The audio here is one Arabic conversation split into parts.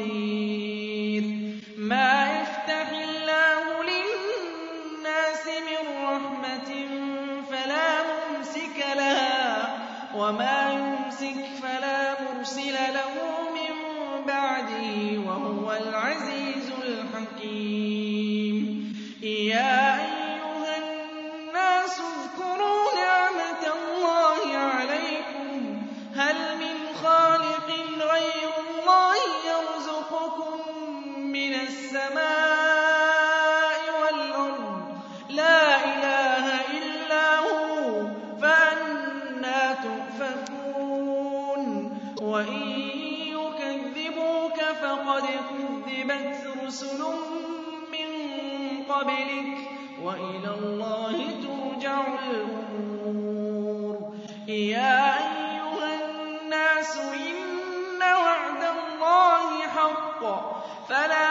قدير السماء والأرض. لا إله إلا هو فأنا تؤفكون. وإن يكذبوك فقد كذبت رسل من قبلك. وإلى الله ترجع الأمور. يا أيها الناس إن وعد الله حق. فلا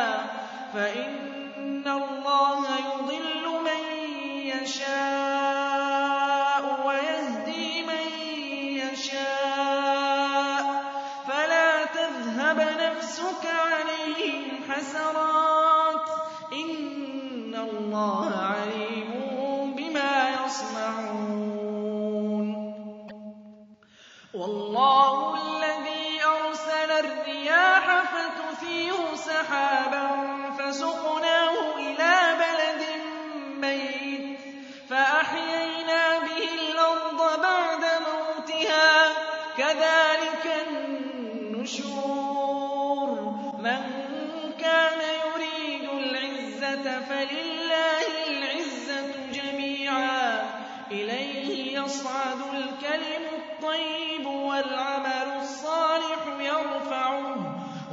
فإن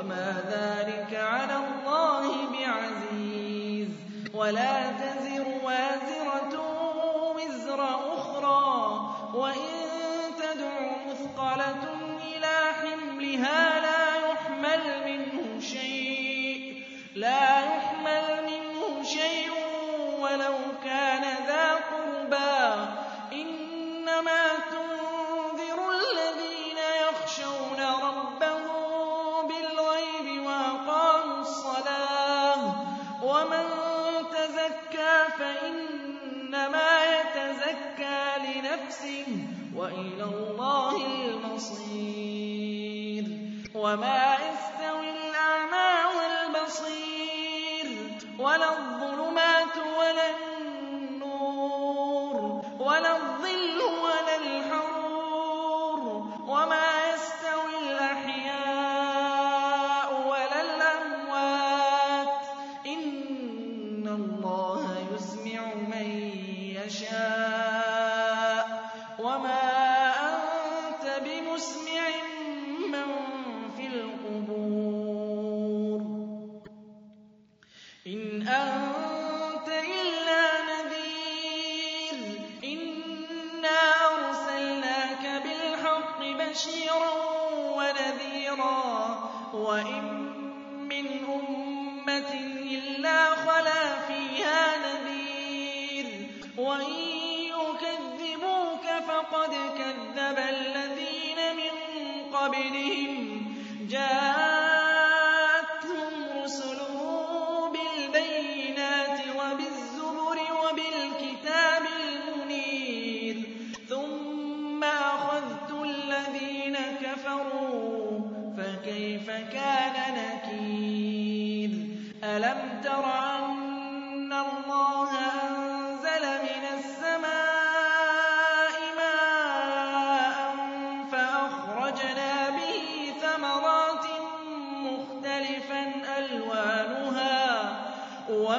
وما ذلك على وما يستوي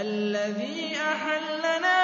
الذي أحلنا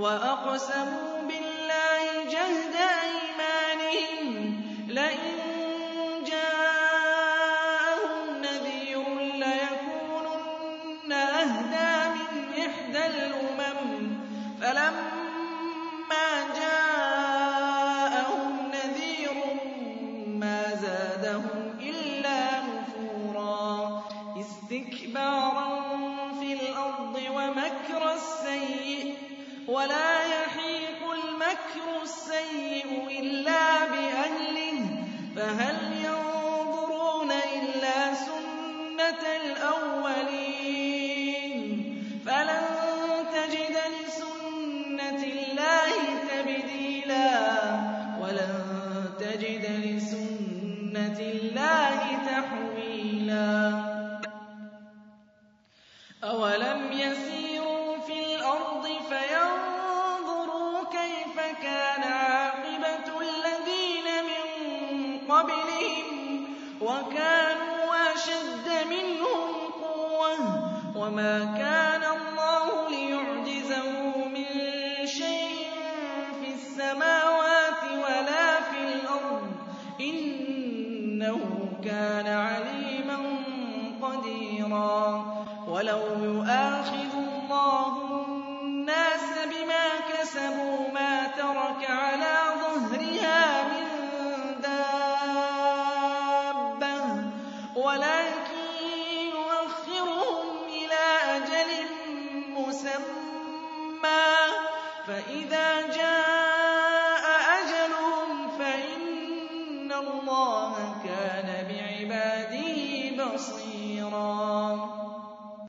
وَأَقْسَمُوا بِاللَّهِ جَهْدَ أَيْمَانِهِمْ لَئِن ولا يحيق المكر السيء إلا بأهله فهل مَا